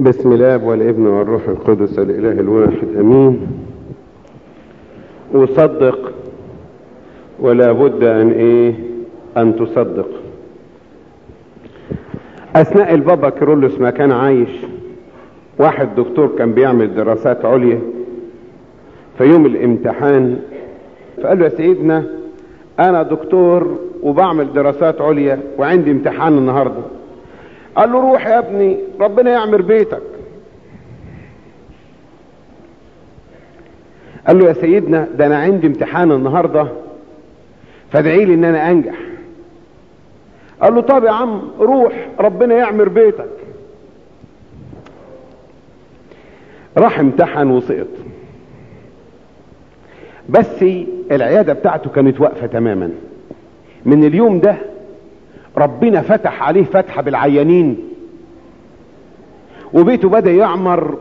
بسم الله والابن والروح القدس الاله الواحد امين. أصدق ولا بد أن إيه؟ أن تصدق. أثناء البابا كيرلس ما كان عايش واحد دكتور كان بيعمل دراسات عليا في يوم الامتحان فقال له يا سيدنا أنا دكتور وبعمل دراسات عليا وعندي امتحان النهارده. قال له روح يا ابني ربنا يعمر بيتك. قال له يا سيدنا ده أنا عندي امتحان النهارده فادعي لي إن أنا أنجح. قال له طب يا عم روح ربنا يعمر بيتك. راح امتحن وسقط. بس العيادة بتاعته كانت واقفة تماما. من اليوم ده ربنا فتح عليه فتحه بالعيانين وبيته بدأ يعمر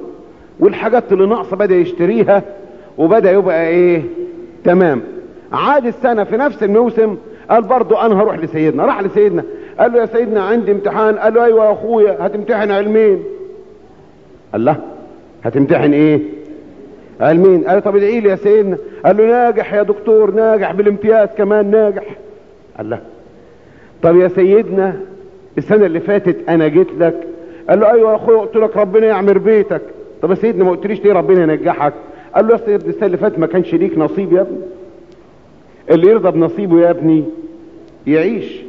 والحاجات اللي ناقصة بدأ يشتريها وبدأ يبقى إيه؟ تمام. عاد السنة في نفس الموسم قال برضو أنا هروح لسيدنا. راح لسيدنا قال له يا سيدنا عندي امتحان. قال له أيوه يا أخويا هتمتحن علمين. قال له هتمتحن إيه؟ علمين. قال له طب ادعي لي يا سيدنا. قال له ناجح يا دكتور ناجح بالامتياز كمان ناجح. قال له طب يا سيدنا السنة اللي فاتت أنا جيت لك قال له أيوه يا أخويا قلت لك ربنا يعمر بيتك. طب يا سيدنا ما قلتليش ليه ربنا ينجحك؟ قال له يا سيدنا السنة اللي فاتت ما كانش ليك نصيب يا ابني. اللي يرضى بنصيبه يا ابني يعيش.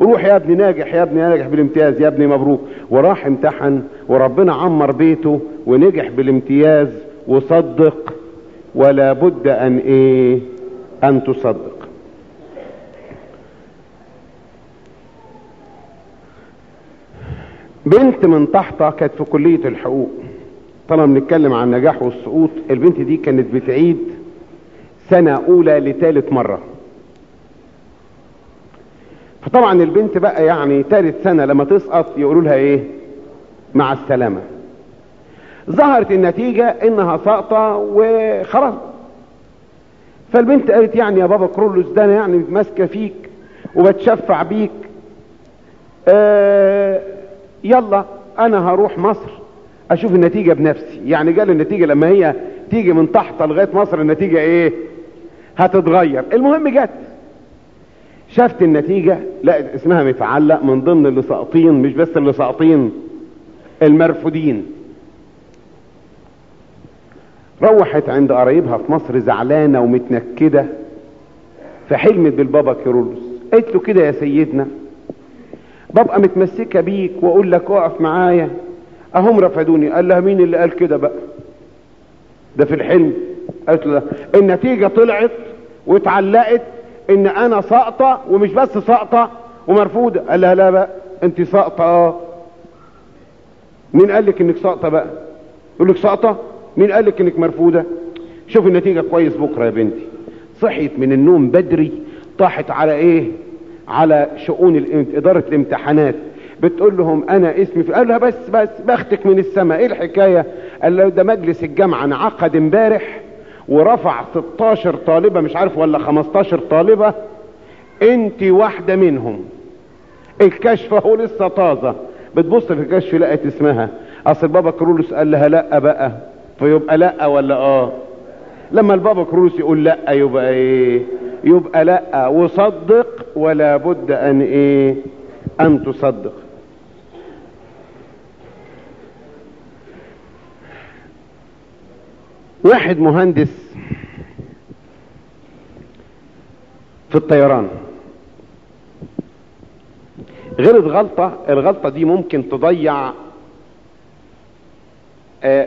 روح يا ابني ناجح يا ابني ناجح بالامتياز يا ابني مبروك. وراح امتحن وربنا عمر بيته ونجح بالامتياز. وصدق ولا بد أن إيه؟ أن تصدق. بنت من طحطة كانت في كلية الحقوق. طالما بنتكلم عن النجاح والسقوط. البنت دي كانت بتعيد سنة أولى لثالث مرة. فطبعا البنت بقى يعني ثالث سنة لما تسقط يقولوا لها إيه؟ مع السلامة. ظهرت النتيجة إنها ساقطة وخلاص فالبنت قالت يعني يا بابا كرولوس ده أنا يعني ماسكة فيك وبتشفع بيك. آه يلا أنا هروح مصر أشوف النتيجة بنفسي. يعني قال النتيجة لما هي تيجي من تحت لغاية مصر النتيجة إيه؟ هتتغير. المهم جت. شافت النتيجة. لقت اسمها متعلق من ضمن اللي ساقطين مش بس اللي ساقطين المرفودين. روحت عند قرايبها في مصر زعلانة ومتنكدة فحلمت بالبابا كيرلس قالت له كده يا سيدنا ببقى متمسكة بيك وأقول لك اقف معايا. أهم رفدوني قال لها مين اللي قال كده بقى؟ ده في الحلم. قالت له النتيجة طلعت واتعلقت إن أنا ساقطة ومش بس ساقطة ومرفوضة. قال لها لا بقى أنت ساقطة. آه. مين قال لك إنك ساقطة بقى؟ يقول لك ساقطة. مين قال لك إنك مرفوضة؟ شوف النتيجة كويس بكرة يا بنتي. صحيت من النوم بدري طاحت على إيه؟ على شؤون. إدارة الامتحانات. بتقول لهم أنا اسمي في... قال لها بس بس بختك من السماء إيه الحكاية؟ قال له ده مجلس الجامعة. انعقد امبارح ورفع 16 طالبة مش عارف ولا 15 طالبة. انت واحدة منهم. الكشف أهو لسه طازة. بتبص في الكشف لقت اسمها. أصل بابا كرولوس قال لها لأ بقى. فيبقى لأ ولا آه؟ لما البابا كرولوس يقول لأ يبقى إيه؟ يبقى لا وصدق ولا بد أن إيه؟ أن تصدق. واحد مهندس في الطيران. غلط غلطة الغلطة دي ممكن تضيع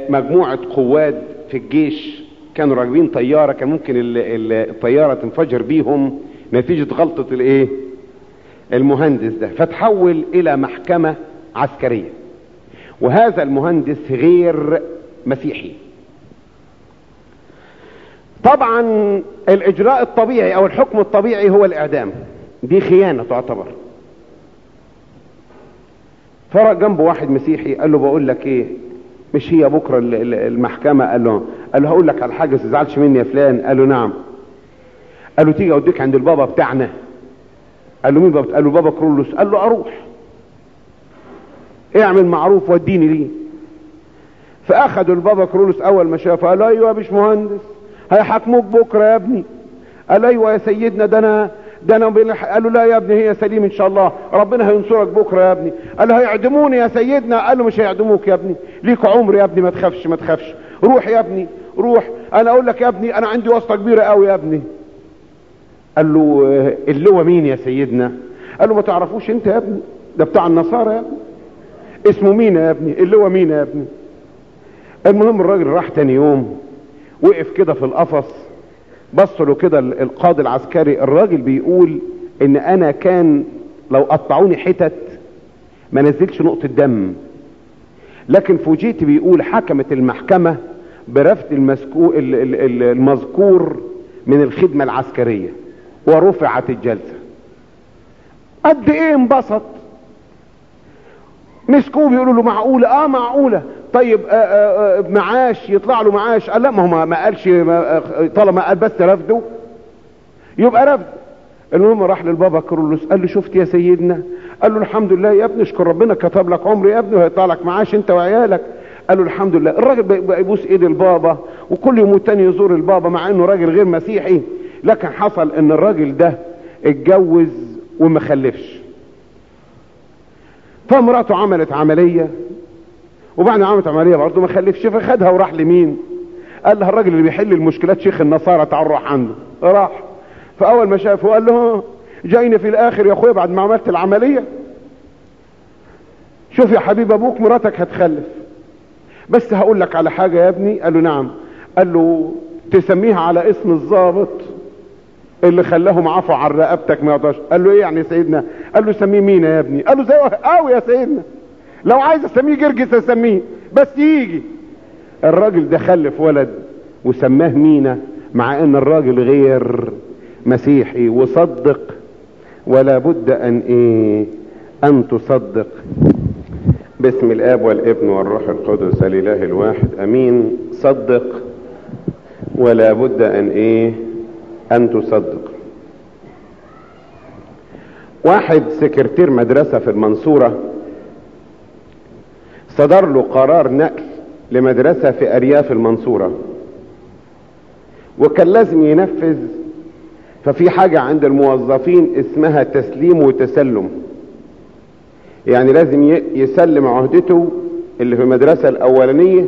مجموعة قواد في الجيش. كانوا راكبين طيارة كان ممكن الطيارة تنفجر بيهم نتيجة غلطة الايه؟ المهندس ده. فتحول إلى محكمة عسكرية. وهذا المهندس غير مسيحي. طبعا الإجراء الطبيعي أو الحكم الطبيعي هو الإعدام. دي خيانة تعتبر. فرق جنبه واحد مسيحي قال له بقول لك إيه؟ مش هي بكرة المحكمة؟ قال له قال له هقول لك على حاجة تزعلش مني يا فلان. قال له نعم. قال له تيجي أوديك عند البابا بتاعنا. قال له مين بابا؟ قال له بابا كرولوس. قال له أروح. اعمل معروف وديني ليه. فاخدوا البابا كرولوس أول ما شافه قال أيوه يا باشمهندس هيحاكموك بكرة يا ابني. قال أيوه يا سيدنا ده أنا ده أنا قال له لا يا ابني هي سليم إن شاء الله. ربنا هينصرك بكرة يا ابني. قال له هيعدموني يا سيدنا؟ قال له مش هيعدموك يا ابني. ليك عمر يا ابني ما تخافش ما تخافش. روح يا ابني روح. أنا أقول لك يا ابني أنا عندي واسطة كبيرة قوي يا ابني. قال له اللي هو مين يا سيدنا؟ قال له ما تعرفوش أنت يا ابني؟ ده بتاع النصارى يا ابني. اسمه مين يا ابني؟ اللي هو مين يا ابني؟ المهم الراجل راح تاني يوم وقف كده في القفص. بص له كده القاضي العسكري الراجل بيقول إن أنا كان لو قطعوني حتت ما نزلش نقطة دم. لكن فوجئت بيقول حكمت المحكمة برفض المذكور من الخدمة العسكرية ورفعت الجلسة. قد إيه انبسط؟ مسكوه بيقولوا له معقولة؟ آه معقولة. طيب آآ آآ معاش يطلع له معاش. قال لا ما هو ما قالش طالما قال بس رفضه. يبقى رفض. المهم راح للبابا كرولوس قال له شفت يا سيدنا؟ قال له الحمد لله يا ابني اشكر ربنا كتب لك عمر يا ابني وهيطلع لك معاش انت وعيالك. قال له الحمد لله. الراجل بقى يبوس ايد البابا وكل يوم تاني يزور البابا مع انه راجل غير مسيحي. لكن حصل ان الراجل ده اتجوز وما خلفش. فمراته عملت عملية. وبعد ما عملت عملية برضه ما خلفش فخدها وراح لمين؟ قال لها الراجل اللي بيحل المشكلات شيخ النصارى تعال روح عنده. راح. فأول ما شافه قال له جايني في الآخر يا أخويا بعد ما عملت العملية. شوف يا حبيب أبوك مراتك هتخلف. بس هقول لك على حاجة يا ابني. قال له نعم. قال له تسميها على اسم الضابط اللي خلاهم عفوا عن رقبتك ما يقدرش. قال له إيه يعني سيدنا؟ قال له سميه مين يا ابني. قال له زي قوي يا سيدنا. لو عايز أسميه جرجس أسميه بس يجي. الراجل ده خلف ولد وسماه مينا مع إن الراجل غير مسيحي وصدق. ولا بد أن إيه أن تصدق. باسم الآب والابن والروح القدس الإله الواحد أمين. صدق. ولا بد أن إيه أن تصدق. واحد سكرتير مدرسة في المنصورة صدر له قرار نقل لمدرسة في أرياف المنصورة. وكان لازم ينفذ ففي حاجة عند الموظفين اسمها تسليم وتسلم. يعني لازم يسلم عهدته اللي في المدرسة الأولانية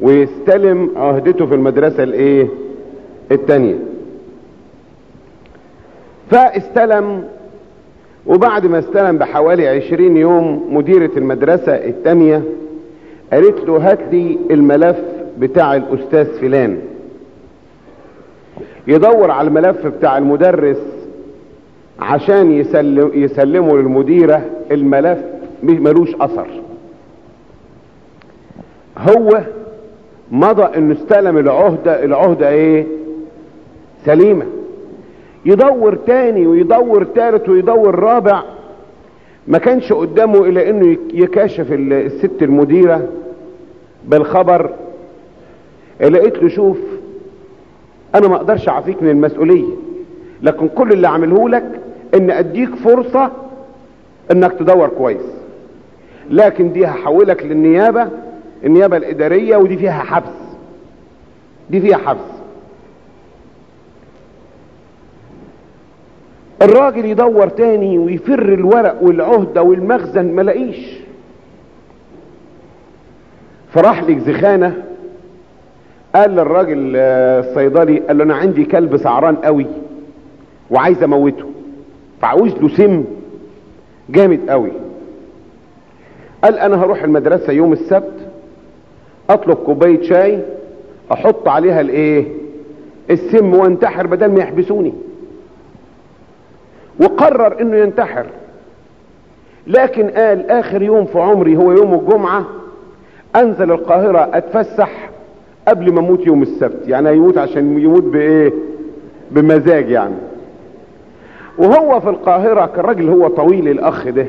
ويستلم عهدته في المدرسة الإيه؟ التانية. فاستلم وبعد ما استلم بحوالي عشرين يوم مديرة المدرسة التانية قالت له هات لي الملف بتاع الأستاذ فلان. يدور على الملف بتاع المدرس عشان يسلم يسلمه للمديرة الملف ملوش أثر. هو مضى إنه استلم العهدة العهدة إيه؟ سليمة. يدور تاني ويدور تالت ويدور رابع. ما كانش قدامه إلا إنه يكاشف الست المديرة بالخبر. لقيت له شوف أنا ما أقدرش اعفيك من المسؤولية لكن كل اللي عمله لك إن أديك فرصة إنك تدور كويس. لكن دي هحولك للنيابة النيابة الإدارية ودي فيها حبس. دي فيها حبس. الراجل يدور تاني ويفر الورق والعهدة والمخزن ملاقيش فراح لك زخانة قال للراجل الصيدلي قال له أنا عندي كلب سعران قوي وعايز أموته. فعاوز له سم جامد قوي. قال أنا هروح المدرسة يوم السبت أطلب كوباية شاي أحط عليها الإيه؟ السم وانتحر بدل ما يحبسوني. وقرر إنه ينتحر. لكن قال آخر يوم في عمري هو يوم الجمعة أنزل القاهرة أتفسح قبل ما أموت يوم السبت. يعني هيموت عشان يموت بإيه؟ بمزاج يعني. وهو في القاهرة كان راجل هو طويل الأخ ده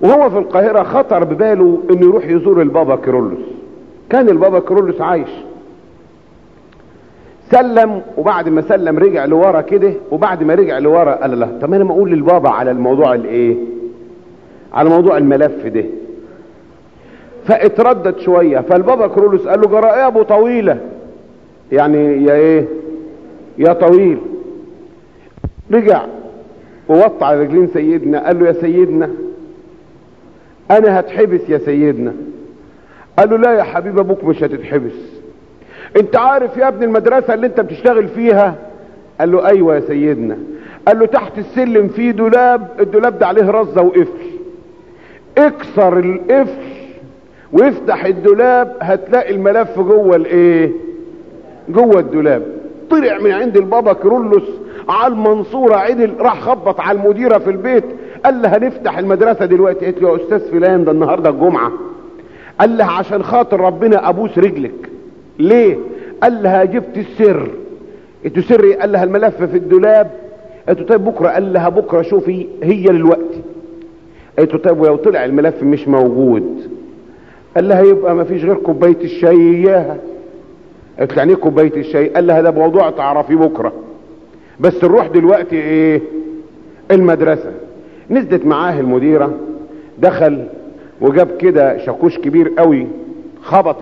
وهو في القاهرة خطر بباله إنه يروح يزور البابا كيرلس. كان البابا كيرلس عايش. سلم وبعد ما سلم رجع لورا كده وبعد ما رجع لورا قال له طب أنا ما أقول للبابا على الموضوع الإيه؟ على موضوع الملف ده. فاتردد شوية فالبابا كرولوس قال له أبو طويلة. يعني يا إيه؟ يا طويل. رجع ووطى على رجلين سيدنا قال له يا سيدنا أنا هتحبس يا سيدنا. قال له لا يا حبيب أبوك مش هتتحبس. انت عارف يا ابن المدرسة اللي انت بتشتغل فيها؟ قال له أيوه يا سيدنا. قال له تحت السلم في دولاب الدولاب ده عليه رزة وقفل. اكسر القفل وافتح الدولاب هتلاقي الملف جوه الايه؟ جوه الدولاب. طلع من عند البابا كرولوس على المنصورة عدل راح خبط على المديرة في البيت. قال لها هنفتح المدرسة دلوقتي. قالت له يا أستاذ فلان ده النهاردة الجمعة. قال لها عشان خاطر ربنا أبوس رجلك. ليه؟ قال لها جبت السر. أنتوا سر قال لها الملف في الدولاب. قالت طيب بكرة قال لها بكرة شوفي هي دلوقتي قالت له طيب ولو طلع الملف مش موجود. قال لها يبقى ما فيش غير كوباية الشاي إياها. قالت له يعني إيه كوباية الشاي؟ قال لها ده موضوع تعرفيه بكرة. بس نروح دلوقتي إيه؟ المدرسة. نزلت معاه المديرة. دخل وجاب كده شاكوش كبير قوي. خبط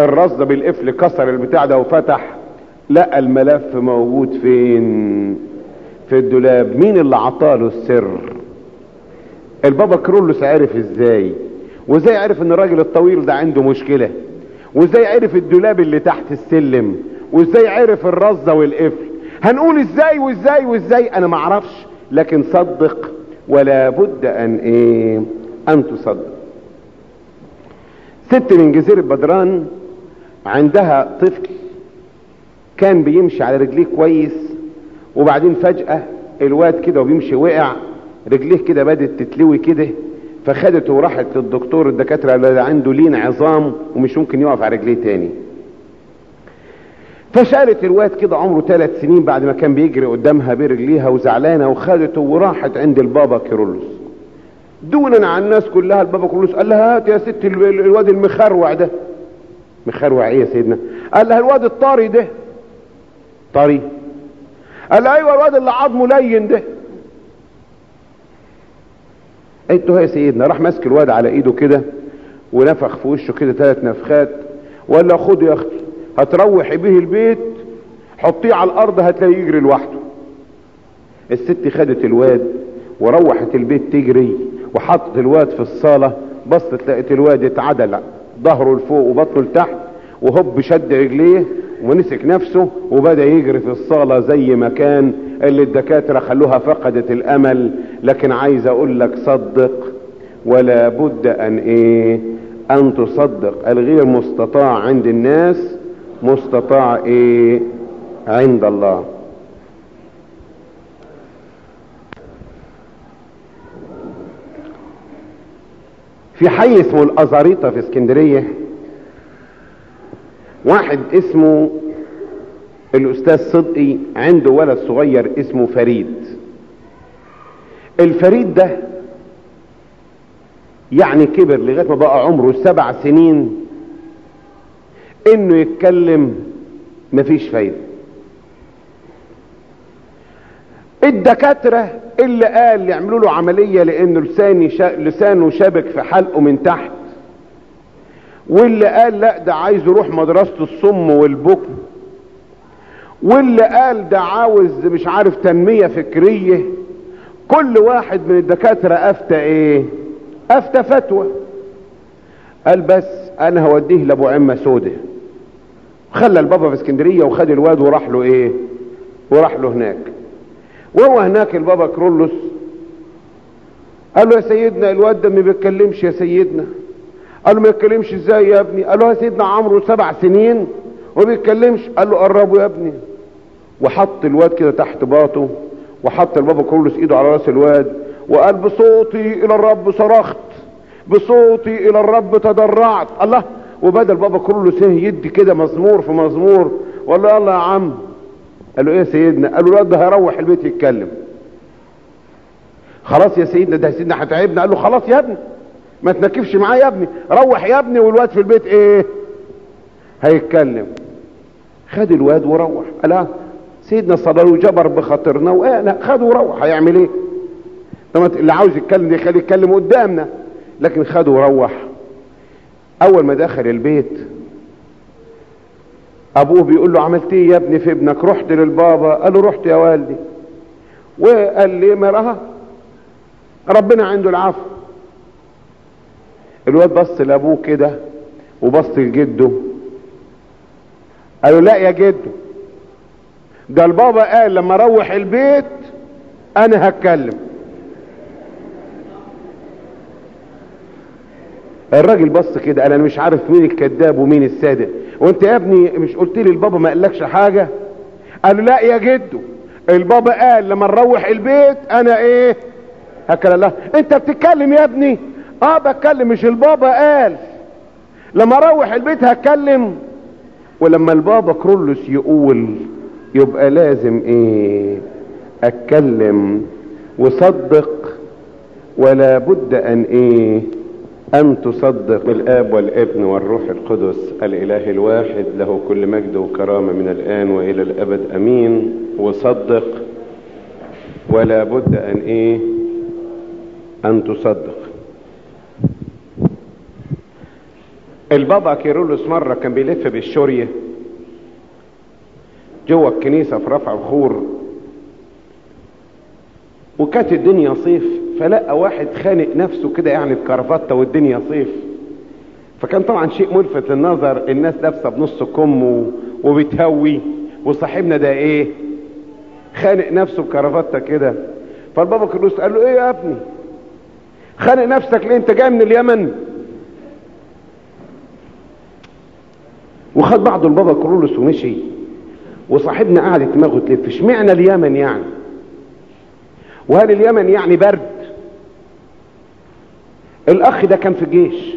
الرصده بالقفل كسر البتاع ده وفتح لقى الملف موجود فين؟ في الدولاب. مين اللي عطاله السر؟ البابا كرولوس عرف إزاي؟ وإزاي عرف إن الراجل الطويل ده عنده مشكلة؟ وإزاي عرف الدولاب اللي تحت السلم؟ وإزاي عرف الرزة والقفل هنقول إزاي وإزاي وإزاي؟ أنا معرفش لكن صدق ولا بد أن إيه؟ أن تصدق. ست من جزيرة بدران عندها طفل كان بيمشي على رجليه كويس وبعدين فجأة الواد كده وبيمشي وقع رجليه كده بدت تتلوي كده فخدته وراحت للدكتور الدكاترة اللي عنده لين عظام ومش ممكن يقف على رجليه تاني. فشالت الواد كده عمره ثلاث سنين بعد ما كان بيجري قدامها برجليها وزعلانة وخدته وراحت عند البابا كيرلس دونا عن الناس كلها البابا كيرلس قال لها هات يا ست الواد المخروع ده. مخروع إيه يا سيدنا. قال لها الواد الطاري ده. طري قال أيوه الواد اللي عظمه لين ده. قلت له يا سيدنا راح ماسك الواد على إيده كده ونفخ في وشه كده ثلاث نفخات. ولا خد يا أختي هتروحي به البيت حطيه على الأرض هتلاقيه يجري لوحده. الست خدت الواد وروحت البيت تجري وحطت الواد في الصالة بصت لقيت الواد اتعدل. ظهره لفوق وبطنه لتحت وهوب شد رجليه ومسك نفسه وبدأ يجري في الصالة زي ما كان اللي الدكاترة خلوها فقدت الأمل. لكن عايز أقول لك صدق ولا بد أن إيه؟ أن تصدق. الغير مستطاع عند الناس مستطاع إيه؟ عند الله. في حي اسمه الأزاريطة في اسكندرية واحد اسمه الأستاذ صدقي عنده ولد صغير اسمه فريد. الفريد ده يعني كبر لغاية ما بقى عمره سبع سنين إنه يتكلم مفيش فايدة. الدكاترة اللي قال يعملوا له عملية لأنه لساني شا... لسانه شابك في حلقه من تحت واللي قال لأ ده عايز يروح مدرسة الصم والبكم واللي قال ده عاوز مش عارف تنمية فكرية كل واحد من الدكاترة أفتى إيه؟ أفتى فتوى. قال بس أنا هوديه لأبو عمة سودة. خلى البابا في اسكندرية وخد الواد وراح له إيه؟ وراح له هناك. وهو هناك البابا كرولوس. قال له يا سيدنا الواد ده ما بيتكلمش يا سيدنا. قال له ما يتكلمش إزاي يا ابني؟ قال له يا سيدنا عمره سبع سنين وما بيتكلمش. قال له قربه يا ابني. وحط الواد كده تحت باطه وحط البابا كرولوس ايده على راس الواد وقال بصوتي إلى الرب صرخت بصوتي إلى الرب تضرعت. الله وبدا البابا كرولوس يدي كده مزمور في مزمور. وقال له يلا يا عم قال له إيه يا سيدنا؟ قال له الواد ده هيروح البيت يتكلم. خلاص يا سيدنا ده سيدنا هتعبنا. قال له خلاص يا ابني. ما تنكفش معايا يا ابني. روح يا ابني والواد في البيت إيه؟ هيتكلم. خد الواد وروح. قال سيدنا صلى له جبر بخاطرنا وأنا خده وروح. هيعمل إيه؟ طب اللي عاوز يتكلم يخليه يتكلم قدامنا. لكن خده وروح. أول ما دخل البيت أبوه بيقول له عملت إيه يا ابني في ابنك؟ رحت للبابا. قال له رحت يا والدي. وقال لي مرها ربنا عنده العفو. الواد بص لأبوه كده وبص لجده. قال له لا يا جدو ده البابا قال لما أروح البيت أنا هتكلم. الراجل بص كده قال أنا مش عارف مين الكذاب ومين الصادق. وانت يا ابني مش قلت لي البابا ما قالكش حاجة؟ قال له لا يا جدو. البابا قال لما نروح البيت أنا إيه؟ هكذا الله أنت بتتكلم يا ابني؟ آه بتكلم مش البابا قال. لما أروح البيت هتكلم. ولما البابا كرولوس يقول يبقى لازم إيه؟ أتكلم وصدق ولا بد أن إيه؟ أن تصدق الآب والابن والروح القدس الإله الواحد له كل مجد وكرامة من الآن وإلى الأبد آمين. وصدق. ولا بد أن إيه؟ أن تصدق. البابا كيرلس مرة كان بيلف بالشورية جوه الكنيسة في رفع بخور وكانت الدنيا صيف. فلقى واحد خانق نفسه كده يعني بكرافته والدنيا صيف. فكان طبعا شيء ملفت للنظر الناس لابسة بنص كم وبتهوي وصاحبنا ده إيه؟ خانق نفسه بكرافته كده. فالبابا كيرلس قال له إيه يا ابني؟ خانق نفسك ليه؟ أنت جاي من اليمن. وخد بعضه البابا كرولوس ومشي. وصاحبنا قعد دماغه تلف. اشمعنى اليمن يعني؟ وهل اليمن يعني برد؟ الأخ ده كان في الجيش.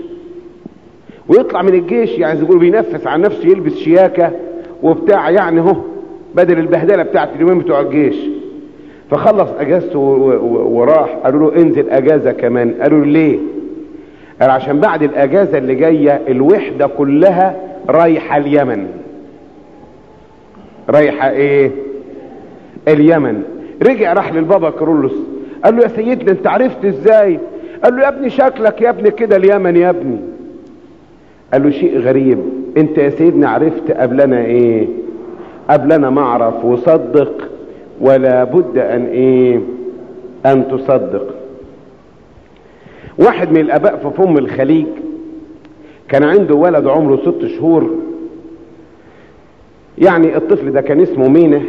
ويطلع من الجيش يعني زي بينفس عن نفسه يلبس شياكة وبتاع يعني اهو بدل البهدلة بتاعت اليومين بتوع الجيش. فخلص أجازته وراح قالوا له انزل أجازة كمان. قالوا له ليه؟ قال عشان بعد الأجازة اللي جاية الوحدة كلها رايحة اليمن. رايحة إيه؟ اليمن. رجع راح للبابا كرولوس. قال له يا سيدنا أنت عرفت إزاي قال له يا ابني شكلك يا ابني كده اليمن يا ابني. قال له شيء غريب. انت يا سيدنا عرفت قبلنا إيه؟ قبلنا ما اعرف وصدق. ولا بد ان إيه؟ ان تصدق. واحد من الاباء في فم الخليج كان عنده ولد عمره ست شهور. يعني الطفل ده كان اسمه مينه.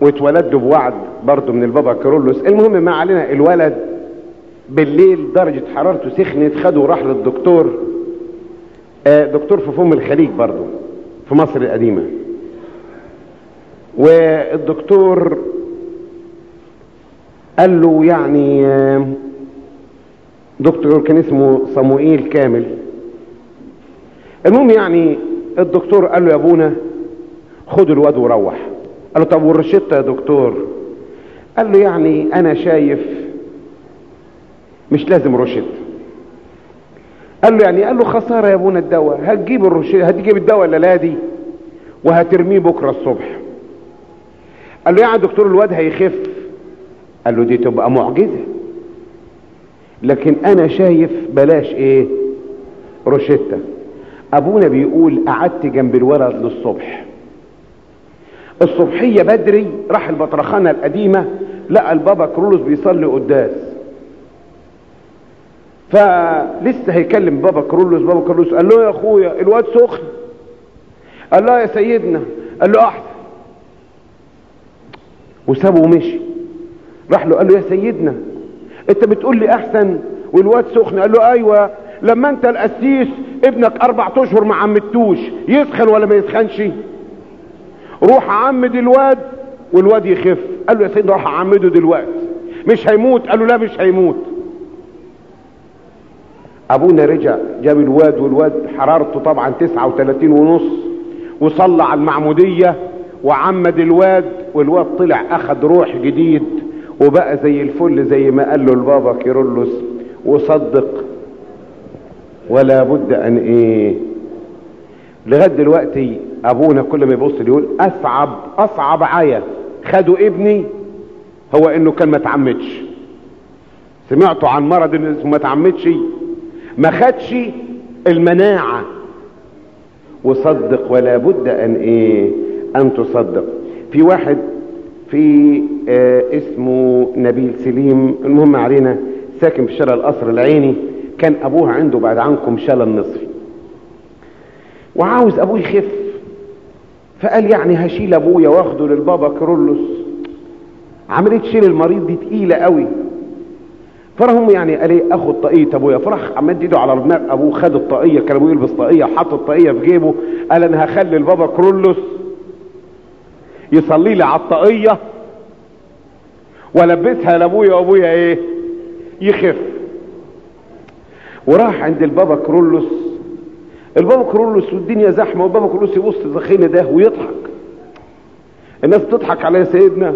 واتولد له بوعد برضه من البابا كارولوس المهم ما علينا الولد. بالليل درجة حرارته سخنت خده وراح للدكتور. آه دكتور في فم الخليج برضه في مصر القديمة. والدكتور قال له يعني آه دكتور كان اسمه صموئيل كامل. المهم يعني الدكتور قال له يا أبونا خد الواد وروح. قال له طب والرشدة يا دكتور؟ قال له يعني أنا شايف مش لازم رشد. قال له يعني قال له خسارة يا أبونا الدواء. هتجيب الرشد هتجيب الدواء الليلة دي؟ وهترميه بكرة الصبح. قال له يعني دكتور الواد هيخف. قال له دي تبقى معجزة. لكن أنا شايف بلاش إيه؟ روشته أبونا بيقول قعدت جنب الولد للصبح. الصبحية بدري راح البطرخانة القديمة لقى البابا كرولوس بيصلي قداس. فلسه هيكلم بابا كرولوس بابا كرولوس قال له يا أخويا الواد سخن. قال له يا سيدنا قال له أحسن. وسابه ومشي. راح له قال له يا سيدنا أنت بتقول لي أحسن والواد سخن؟ قال له أيوه. لما أنت القسيس ابنك أربع أشهر ما عمدتوش يسخن ولا ما يسخنش؟ روح عمد الواد والواد يخف. قال له يا سيدنا روح أعمده دلوقتي. مش هيموت؟ قال له لا مش هيموت. أبونا رجع جاب الواد والواد حرارته طبعا 39 ونص وصلى على المعمودية وعمد الواد والواد طلع اخد روح جديد وبقى زي الفل زي ما قال له البابا كيرلس وصدق. ولا بد أن إيه؟ لغاية دلوقتي أبونا كل ما يبص يقول أصعب أصعب عيا. خدوا ابني هو إنه كان ما تعمدش. سمعتوا عن مرض إنه ما تعمدش؟ ما خدش المناعة. وصدق ولا بد أن إيه؟ أن تصدق. في واحد في آه اسمه نبيل سليم المهم علينا ساكن في شارع القصر العيني. كان ابوه عنده بعد عنكم شلل نصفي وعاوز أبوه يخف. فقال يعني هشيل أبويا وآخده للبابا كرولوس عملية شيل المريض دي تقيلة قوي. فراهم يعني قال إيه؟ اخد طاقيه ابويا فراح عمد إيده على دماغ أبوه خد الطاقيه كان أبوه يلبس طاقيه وحط الطاقيه في جيبه قال أنا هخلي البابا كرولوس يصلي لي على الطاقيه وألبسها لأبويا وأبويا إيه؟ يخف. وراح عند البابا كرولوس. البابا كرولوس والدنيا زحمة والبابا كرولوس يبص الزخينه ده ويضحك. الناس بتضحك على سيدنا.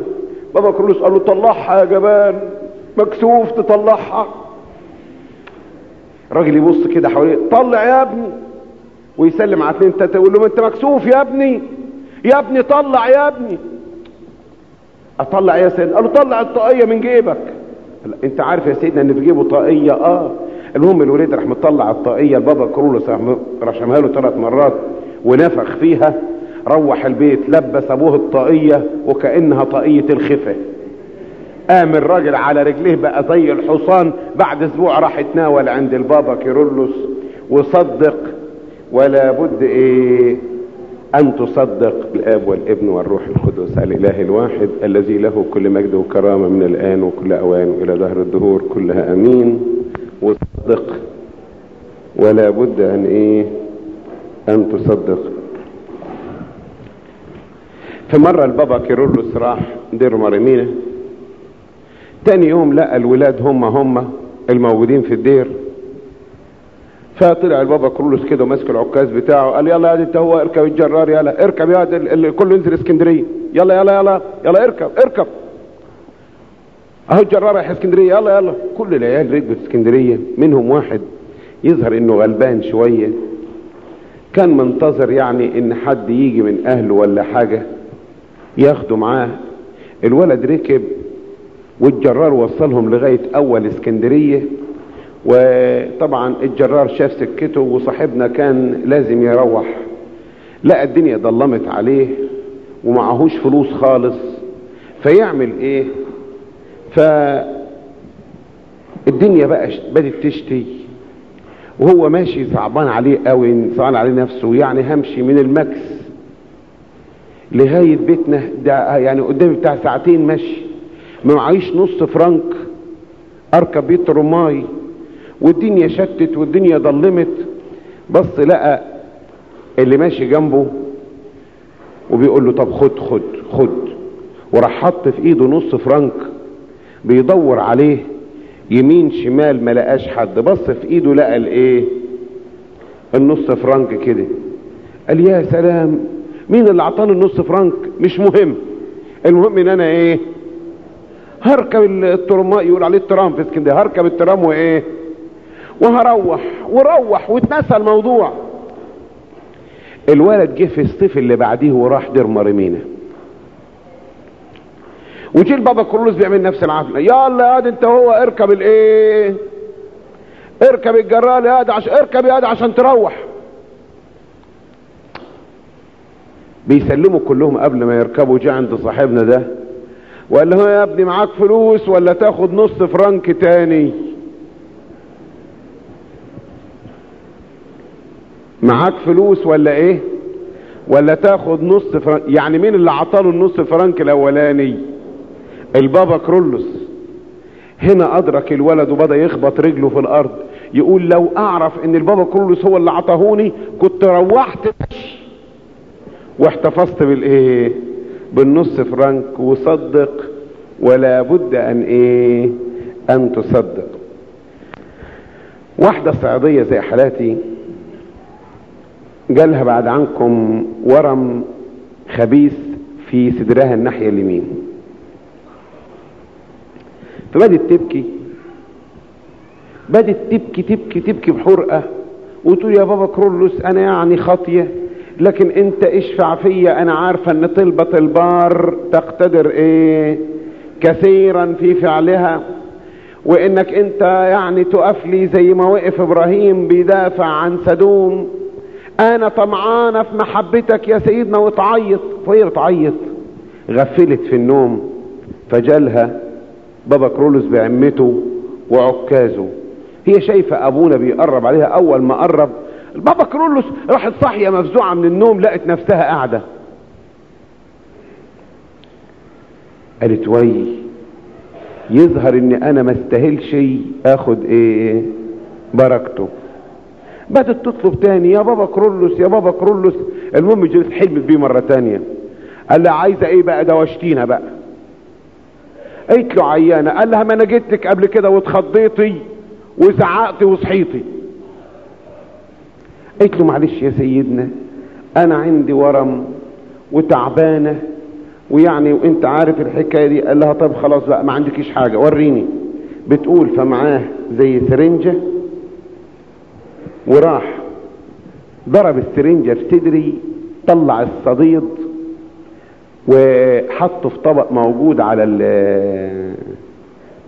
بابا كرولوس قال له طلعها يا جبان. مكسوف تطلعها. الراجل يبص كده حواليه طلع يا ابني. ويسلم على اتنين تلاته يقول له انت مكسوف يا ابني. يا ابني طلع يا ابني. اطلع يا سيدنا. قال له طلع الطاقية من جيبك. انت عارف يا سيدنا ان في جيبه طاقية؟ آه. المهم الوليد راح مطلع الطاقية البابا كرولوس راح شمها له ثلاث مرات ونفخ فيها روح البيت لبس ابوه الطاقية وكأنها طاقية الخفة. قام الراجل على رجليه بقى زي الحصان. بعد أسبوع راح يتناول عند البابا كيرلس وصدق. ولا بد إيه أن تصدق الآب والابن والروح القدس الإله الواحد الذي له كل مجد وكرامة من الآن وكل أوان والى دهر الدهور كلها. آمين. وصدق. ولا بد أن إيه أن تصدق. في مرة البابا كيرلس راح دير مارمينا تاني يوم لقى الولاد هم هم الموجودين في الدير. فطلع البابا كيرلس كده وماسك العكاز بتاعه قال يلا يا انت هو اركب الجرار يلا اركب يا دي كله ينزل اسكندرية. يلا يلا يلا يلا اركب اركب. اهو الجرار رايح اسكندرية يلا يلا. كل العيال ركبت اسكندرية منهم واحد يظهر انه غلبان شوية. كان منتظر يعني ان حد يجي من اهله ولا حاجة ياخده معاه. الولد ركب والجرار وصلهم لغاية أول اسكندرية. وطبعا الجرار شاف سكته وصاحبنا كان لازم يروح. لقى الدنيا ضلمت عليه ومعهوش فلوس خالص. فيعمل إيه؟ فالدنيا بقى بدت تشتي. وهو ماشي صعبان عليه قوي صعبان عليه نفسه يعني همشي من المكس. لغاية بيتنا ده يعني قدامي بتاع ساعتين مشي. ما معيش نص فرنك أركب بيه ترماي والدنيا شتت والدنيا ضلمت بص لقى اللي ماشي جنبه وبيقول له طب خد خد خد. وراح حط في إيده نص فرنك بيدور عليه يمين شمال ما لقاش حد بص في إيده لقى الإيه؟ النص فرنك كده. قال يا سلام مين اللي عطاني النص فرنك؟ مش مهم. المهم إن أنا إيه؟ هركب الترام يقول عليه الترام في اسكندرية هركب الترام وإيه؟ وهروح وروح واتنسى الموضوع. الولد جه في الصيف اللي بعديه وراح دير مارمينا وجي البابا كرولوس بيعمل نفس العمل يلا يا انت هو اركب الايه؟ اركب الجرال يا ده عشان اركب يا ده عشان تروح. بيسلموا كلهم قبل ما يركبوا جه عند صاحبنا ده. وقال له يا ابني معاك فلوس ولا تاخد نص فرنك تاني؟ معاك فلوس ولا إيه؟ ولا تاخد نص فرنك يعني مين اللي عطاله النص فرنك الأولاني؟ البابا كرولوس. هنا أدرك الولد وبدأ يخبط رجله في الأرض يقول لو أعرف إن البابا كرولوس هو اللي عطاهوني كنت روحت وإحتفظت بالإيه؟ بالنص فرنك وصدق ولا بد أن إيه؟ أن تصدق. واحدة صعيدية زي حالاتي جالها بعد عنكم ورم خبيث في صدرها الناحية اليمين. فبدت تبكي بدت تبكي تبكي تبكي بحرقة وتقول يا بابا كرولوس أنا يعني خاطية. لكن انت اشفع فيا أنا عارفة ان طلبة البار تقتدر إيه؟ كثيرا في فعلها وانك انت يعني تقف لي زي ما وقف إبراهيم بيدافع عن سدوم. أنا طمعانة في محبتك يا سيدنا وتعيط. فهي تعيط. غفلت في النوم فجالها بابا كرولوس بعمته وعكازه. هي شايفة أبونا بيقرب عليها أول ما قرب بابا كرولوس راحت صاحية مفزوعة من النوم لقت نفسها قاعدة. قالت وي يظهر ان أنا ما استاهلش آخد إيه بركته. بدت تطلب تاني يا بابا كرولوس يا بابا كرولوس. المهم جلس حلمت بيه مرة تانية. قال لها عايزة إيه بقى؟ دوشتينا بقى. قالت له عيانة قال لها ما أنا جيت لك قبل كده واتخضيتي وزعقتي وصحيتي. قالت له معلش يا سيدنا أنا عندي ورم وتعبانة ويعني وأنت عارف الحكاية دي؟ قال لها طب خلاص بقى ما عندكيش حاجة. وريني. بتقول فمعاه زي سرنجة وراح ضرب السرنجة في صدري طلع الصديد وحطه في طبق موجود على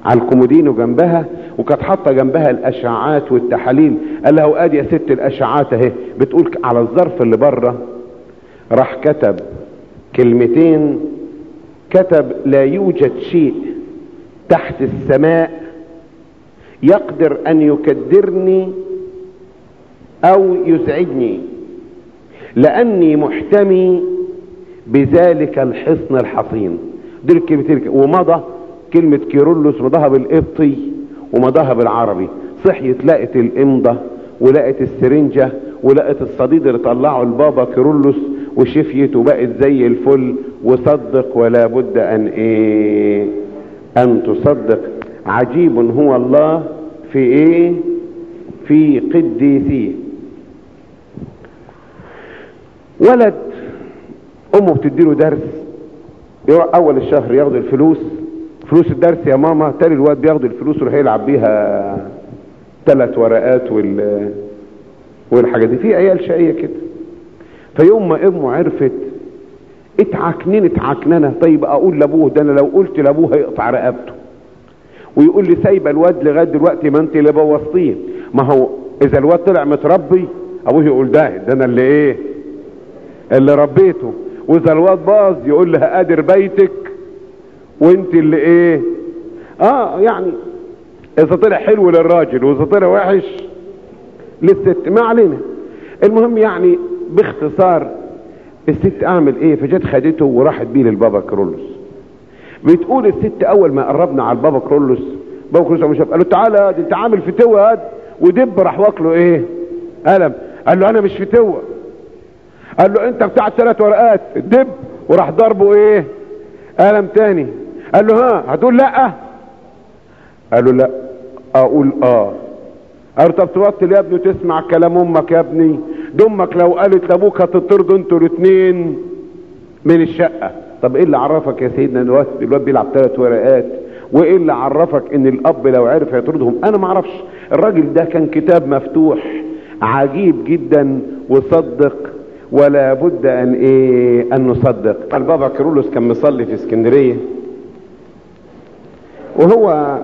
على الكومودينو جنبها وكانت حاطة جنبها الأشعاعات والتحاليل. قال لها وآدي يا ست الأشعاعات أهي بتقول على الظرف اللي بره راح كتب كلمتين كتب لا يوجد شيء تحت السماء يقدر أن يكدرني أو يزعجني لأني محتمي بذلك الحصن الحصين. دي الكلمتين ومضى كلمة كيرلس مضاها بالقبطي ومضاها بالعربي صحيت لقت الإمضة ولقت السرنجة ولقت الصديد اللي طلعه البابا كيرلس وشفيت وبقت زي الفل. وصدق ولا بد أن إيه؟ أن تصدق. عجيب هو الله في إيه؟ في قديسيه ولد أمه بتديله درس. أول الشهر ياخد الفلوس. فلوس الدرس يا ماما. تاني الواد بياخد الفلوس ويروح يلعب بيها ثلاث ورقات وال والحاجات دي. في عيال شقية كده. فيوم ما امه عرفت اتعكنين اتعكننة. طيب أقول لأبوه ده أنا لو قلت لأبوه هيقطع رقبته. ويقول لي سايبة الواد لغاية دلوقتي ما انت اللي بوظتيه. ما هو إذا الواد طلع متربي أبوه يقول ده ده أنا اللي إيه؟ اللي ربيته. وإذا الواد باظ يقول لها قادر بيتك. وانت اللي إيه؟ آه يعني إذا طلع حلو للراجل وإذا طلع وحش للست ما علينا. المهم يعني باختصار الست اعمل إيه؟ فجت خدته وراحت بيه للبابا كرولوس. بتقول الست أول ما قربنا على البابا كرولوس بابا كرولوس مش قال له تعالى يا انت عامل فتوه هاد؟ ودب راح واكله إيه؟ قلم. قال له أنا مش فتوه قال له أنت بتاع الثلاث ورقات دب وراح ضربه إيه؟ قلم تاني. قال له ها هتقول لا. قال له لا. أقول آه. قال طب تبطل يا ابني وتسمع كلام أمك يا ابني. ده أمك لو قالت لأبوك هتطردوا أنتوا الاثنين من الشقة. طب إيه اللي عرفك يا سيدنا الواد الواد بيلعب ثلاث ورقات؟ وإيه اللي عرفك إن الأب لو عرف هيطردهم؟ أنا ما أعرفش. الراجل ده كان كتاب مفتوح عجيب جدا وصدق. ولا بد أن إيه أن نصدق. البابا كيرلس كان مصلي في اسكندرية. وهو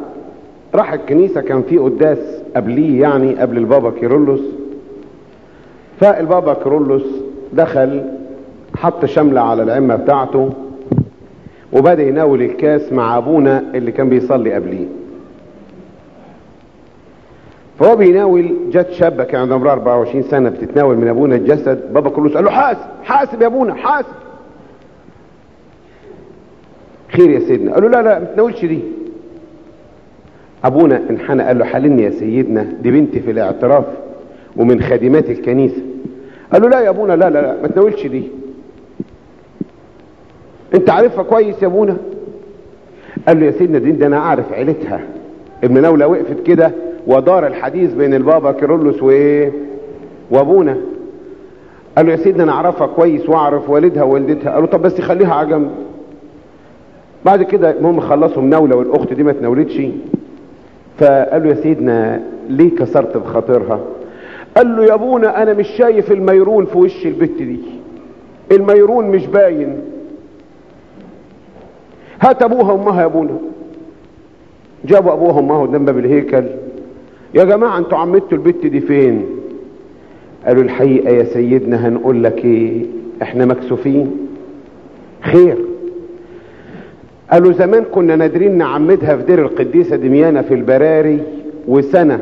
راح الكنيسة كان في قداس قبليه يعني قبل البابا كيرلس. فالبابا كيرلس دخل حط شملة على العمة بتاعته وبدأ يناول الكاس مع أبونا اللي كان بيصلي قبليه. فهو بيناول جت شابة كان عندها عمرها 24 سنة بتتناول من أبونا الجسد. بابا كرولوس قال له حاسب حاسب يا أبونا حاسب. خير يا سيدنا. قال له لا لا ما تناولش دي. أبونا انحنى قال له حللني يا سيدنا دي بنتي في الاعتراف ومن خادمات الكنيسة. قال له لا يا أبونا لا لا لا ما تناولش دي. أنت عارفها كويس يا أبونا؟ قال له يا سيدنا دي ده أنا أعرف عيلتها. المناولة وقفت كده ودار الحديث بين البابا كيرلس وايه وأبونا. قال له يا سيدنا أنا أعرفها كويس وأعرف والدها ووالدتها. قال له طب بس خليها على جنب. بعد كده المهم خلصوا مناولة والأخت دي ما تناولتش. فقال له يا سيدنا ليه كسرت بخاطرها؟ قال له يا أبونا أنا مش شايف الميرون في وش البت دي. الميرون مش باين. هات أبوها وأمها يا أبونا. جابوا ابوهم اهو قدام باب الهيكل. يا جماعة أنتوا عمدتوا البت دي فين؟ قالوا الحقيقة يا سيدنا هنقول لك إيه؟ إحنا مكسوفين. خير. قالوا زمان كنا نادرين نعمدها في دير القديسة دميانة في البراري وسنة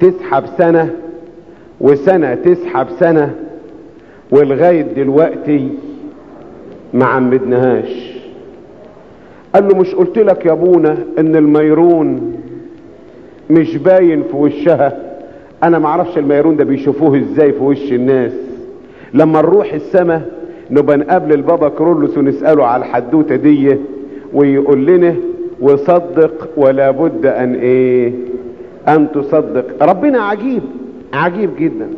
تسحب سنة وسنة تسحب سنة ولغايه دلوقتي ما عمدناهاش. قال له مش قلت لك يا أبونا إن الميرون مش باين في وشها؟ أنا معرفش الميرون ده بيشوفوه إزاي في وش الناس. لما نروح السما نبقى نقابل البابا كرولوس ونسأله على الحدوتة دي. ويقول لنا وصدق ولا بد أن إيه؟ أن تصدق. ربنا عجيب عجيب جدا.